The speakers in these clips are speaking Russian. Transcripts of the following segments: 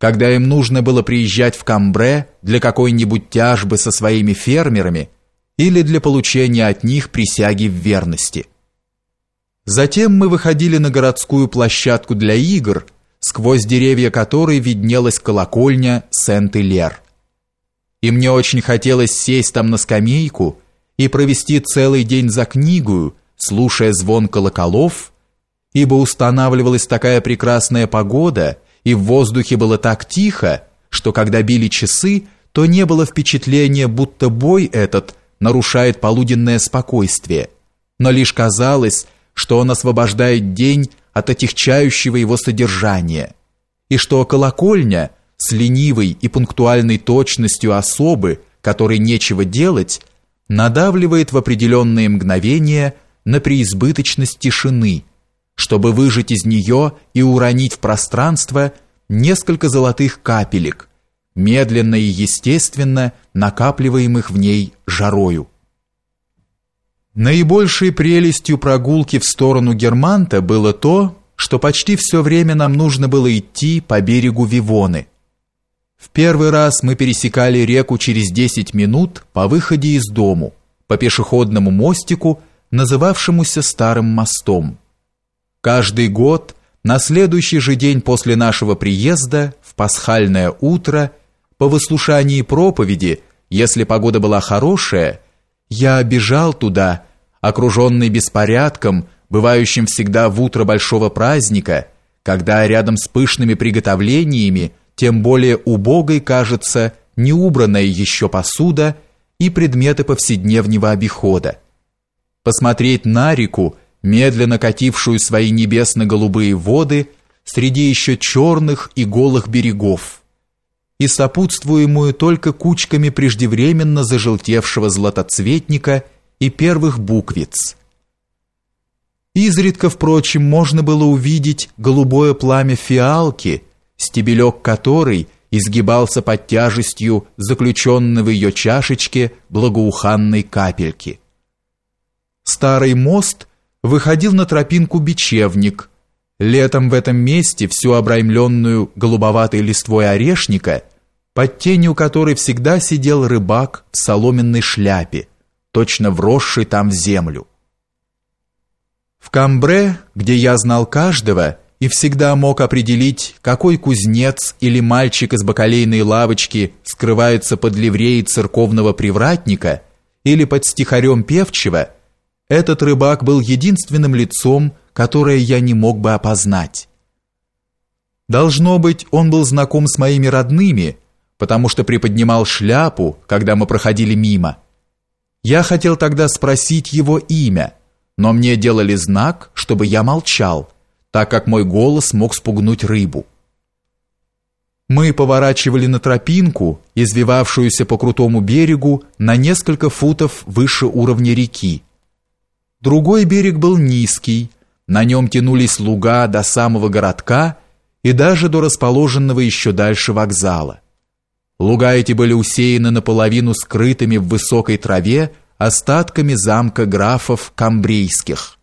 когда им нужно было приезжать в Камбре для какой-нибудь тяжбы со своими фермерами или для получения от них присяги в верности. Затем мы выходили на городскую площадку для игр, сквозь деревья которой виднелась колокольня Сент-Илер. И мне очень хотелось сесть там на скамейку и провести целый день за книгою, слушая звон колоколов, ибо устанавливалась такая прекрасная погода – и в воздухе было так тихо, что когда били часы, то не было впечатления, будто бой этот нарушает полуденное спокойствие, но лишь казалось, что он освобождает день от отягчающего его содержания, и что колокольня с ленивой и пунктуальной точностью особы, которой нечего делать, надавливает в определенные мгновения на преизбыточность тишины – чтобы выжать из нее и уронить в пространство несколько золотых капелек, медленно и естественно накапливаемых в ней жарою. Наибольшей прелестью прогулки в сторону Германта было то, что почти все время нам нужно было идти по берегу Вивоны. В первый раз мы пересекали реку через 10 минут по выходе из дому, по пешеходному мостику, называвшемуся Старым мостом. Каждый год на следующий же день после нашего приезда, в пасхальное утро, по выслушании проповеди, если погода была хорошая, я бежал туда, окруженный беспорядком, бывающим всегда в утро большого праздника, когда рядом с пышными приготовлениями, тем более убогой кажется неубранная еще посуда и предметы повседневного обихода. Посмотреть на реку медленно катившую свои небесно-голубые воды среди еще черных и голых берегов, и сопутствуемую только кучками преждевременно зажелтевшего златоцветника и первых буквиц. Изредка, впрочем, можно было увидеть голубое пламя фиалки, стебелек которой изгибался под тяжестью заключенной в ее чашечке благоуханной капельки. Старый мост выходил на тропинку бечевник. Летом в этом месте, всю обраймленную голубоватой листвой орешника, под тенью которой всегда сидел рыбак в соломенной шляпе, точно вросший там в землю. В Камбре, где я знал каждого и всегда мог определить, какой кузнец или мальчик из бакалейной лавочки скрывается под ливреей церковного привратника или под стихарем певчего – этот рыбак был единственным лицом, которое я не мог бы опознать. Должно быть, он был знаком с моими родными, потому что приподнимал шляпу, когда мы проходили мимо. Я хотел тогда спросить его имя, но мне делали знак, чтобы я молчал, так как мой голос мог спугнуть рыбу. Мы поворачивали на тропинку, извивавшуюся по крутому берегу на несколько футов выше уровня реки, Другой берег был низкий, на нем тянулись луга до самого городка и даже до расположенного еще дальше вокзала. Луга эти были усеяны наполовину скрытыми в высокой траве остатками замка графов Камбрийских.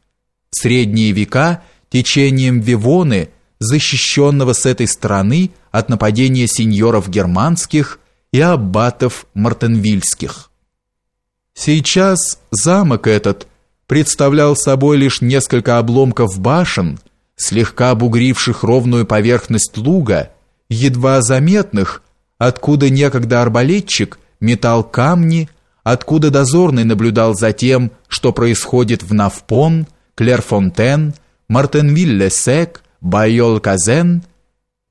В средние века течением Вивоны, защищенного с этой стороны от нападения сеньоров германских и аббатов мартенвильских. Сейчас замок этот – представлял собой лишь несколько обломков башен, слегка бугривших ровную поверхность луга, едва заметных, откуда некогда арбалетчик метал камни, откуда дозорный наблюдал за тем, что происходит в Навпон, Клерфонтен, Мартенвилле-Сек, Байол-Казен,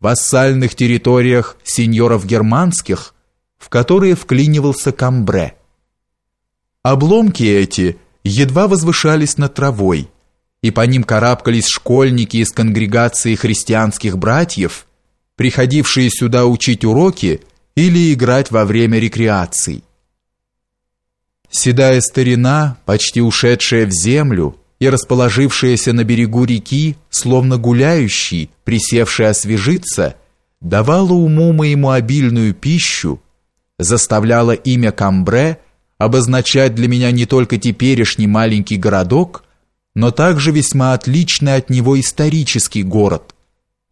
вассальных территориях сеньоров германских, в которые вклинивался Камбре. Обломки эти – едва возвышались над травой, и по ним карабкались школьники из конгрегации христианских братьев, приходившие сюда учить уроки или играть во время рекреаций. Седая старина, почти ушедшая в землю и расположившаяся на берегу реки, словно гуляющий, присевший освежиться, давала уму моему обильную пищу, заставляла имя Камбре обозначать для меня не только теперешний маленький городок, но также весьма отличный от него исторический город,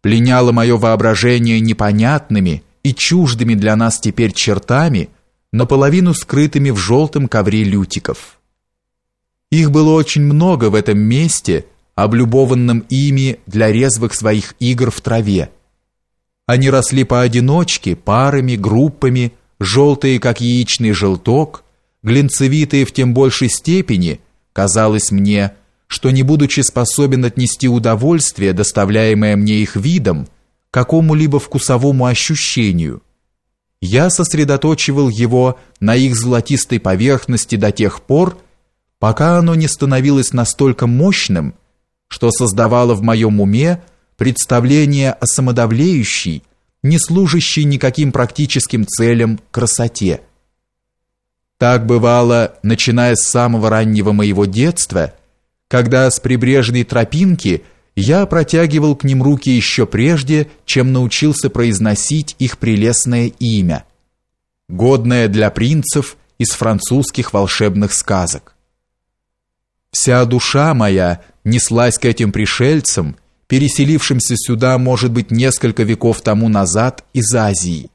пленяло мое воображение непонятными и чуждыми для нас теперь чертами, наполовину скрытыми в желтом ковре лютиков. Их было очень много в этом месте, облюбованном ими для резвых своих игр в траве. Они росли поодиночке, парами, группами, желтые, как яичный желток, глинцевитые в тем большей степени, казалось мне, что не будучи способен отнести удовольствие, доставляемое мне их видом, какому-либо вкусовому ощущению, я сосредоточивал его на их золотистой поверхности до тех пор, пока оно не становилось настолько мощным, что создавало в моем уме представление о самодавлеющей, не служащей никаким практическим целям красоте. Так бывало, начиная с самого раннего моего детства, когда с прибрежной тропинки я протягивал к ним руки еще прежде, чем научился произносить их прелестное имя, годное для принцев из французских волшебных сказок. Вся душа моя неслась к этим пришельцам, переселившимся сюда, может быть, несколько веков тому назад из Азии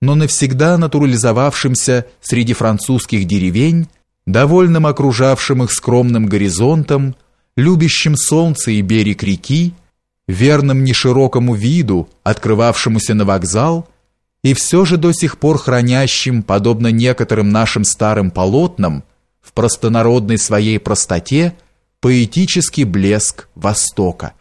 но навсегда натурализовавшимся среди французских деревень, довольным окружавшим их скромным горизонтом, любящим солнце и берег реки, верным неширокому виду, открывавшемуся на вокзал, и все же до сих пор хранящим, подобно некоторым нашим старым полотнам, в простонародной своей простоте, поэтический блеск Востока.